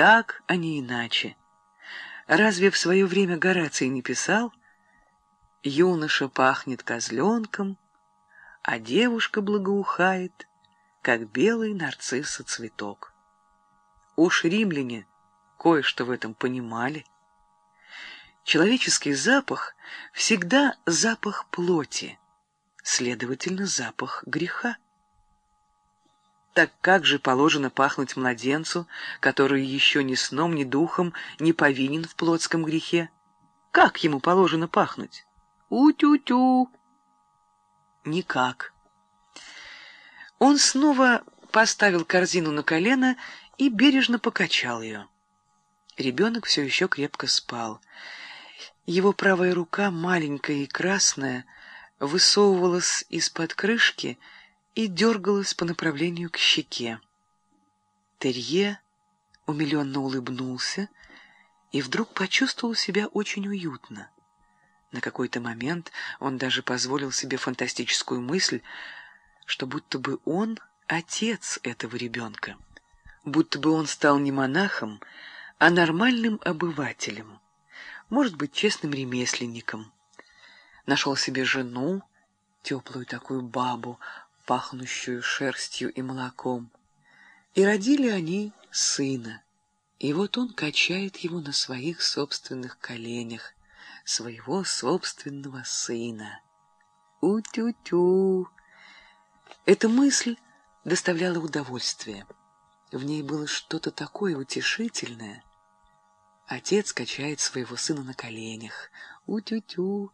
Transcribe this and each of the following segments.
так, а не иначе. Разве в свое время Гораций не писал «Юноша пахнет козленком, а девушка благоухает, как белый нарцисса цветок». Уж римляне кое-что в этом понимали. Человеческий запах всегда запах плоти, следовательно, запах греха. Так как же положено пахнуть младенцу, который еще ни сном, ни духом не повинен в плотском грехе? Как ему положено пахнуть? У-тю-тю. Никак. Он снова поставил корзину на колено и бережно покачал ее. Ребенок все еще крепко спал. Его правая рука, маленькая и красная, высовывалась из-под крышки и дергалась по направлению к щеке. Терье умиленно улыбнулся и вдруг почувствовал себя очень уютно. На какой-то момент он даже позволил себе фантастическую мысль, что будто бы он отец этого ребенка, будто бы он стал не монахом, а нормальным обывателем, может быть, честным ремесленником. Нашел себе жену, теплую такую бабу, пахнущую шерстью и молоком. И родили они сына. И вот он качает его на своих собственных коленях, своего собственного сына. У-тю-тю! Эта мысль доставляла удовольствие. В ней было что-то такое утешительное. Отец качает своего сына на коленях. У-тю-тю!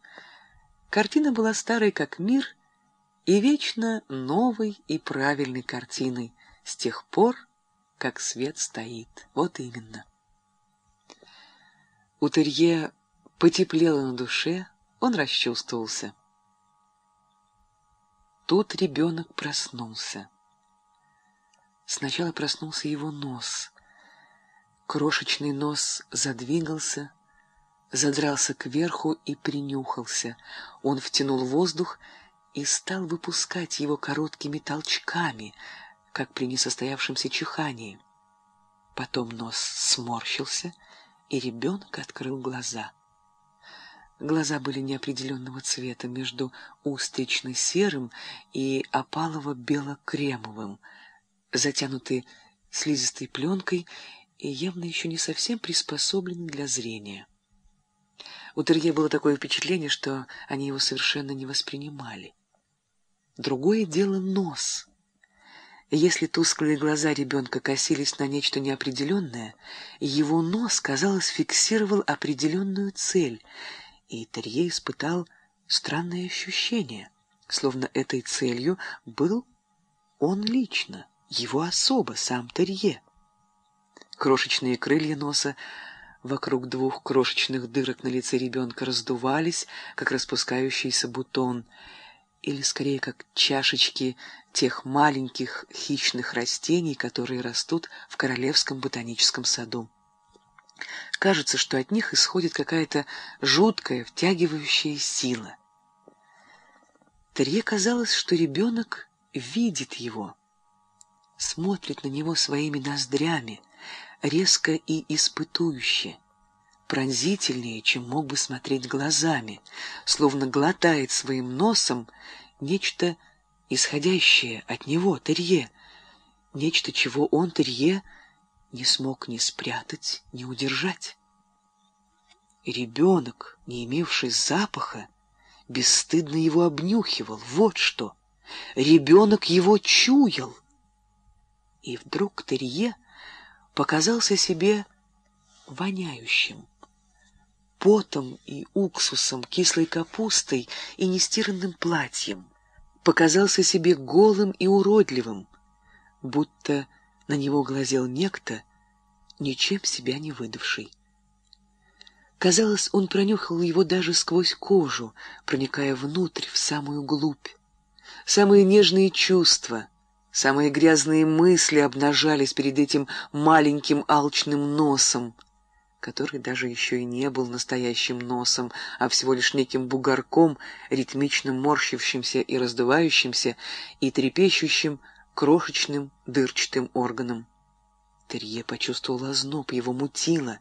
Картина была старой, как мир, и вечно новой и правильной картиной с тех пор, как свет стоит. Вот именно. У Терье потеплело на душе, он расчувствовался. Тут ребенок проснулся. Сначала проснулся его нос. Крошечный нос задвигался, задрался кверху и принюхался. Он втянул воздух и стал выпускать его короткими толчками, как при несостоявшемся чихании. Потом нос сморщился, и ребенок открыл глаза. Глаза были неопределенного цвета между устрично-серым и опалово-бело-кремовым, затянуты слизистой пленкой и явно еще не совсем приспособлены для зрения. У Терье было такое впечатление, что они его совершенно не воспринимали. Другое дело нос. Если тусклые глаза ребенка косились на нечто неопределенное, его нос, казалось, фиксировал определенную цель, и Терье испытал странное ощущение, словно этой целью был он лично, его особо, сам Терье. Крошечные крылья носа вокруг двух крошечных дырок на лице ребенка раздувались, как распускающийся бутон, или скорее как чашечки тех маленьких хищных растений, которые растут в Королевском ботаническом саду. Кажется, что от них исходит какая-то жуткая, втягивающая сила. Терье казалось, что ребенок видит его, смотрит на него своими ноздрями, резко и испытующе, пронзительнее, чем мог бы смотреть глазами, словно глотает своим носом нечто исходящее от него, Терье, нечто, чего он, Терье, не смог ни спрятать, ни удержать. ребенок, не имевший запаха, бесстыдно его обнюхивал, вот что. Ребенок его чуял. И вдруг Терье показался себе воняющим потом и уксусом, кислой капустой и нестиранным платьем. Показался себе голым и уродливым, будто на него глазел некто, ничем себя не выдавший. Казалось, он пронюхал его даже сквозь кожу, проникая внутрь, в самую глубь. Самые нежные чувства, самые грязные мысли обнажались перед этим маленьким алчным носом — который даже еще и не был настоящим носом, а всего лишь неким бугорком, ритмично морщившимся и раздувающимся, и трепещущим крошечным дырчатым органом. Терье почувствовал озноб, его мутило.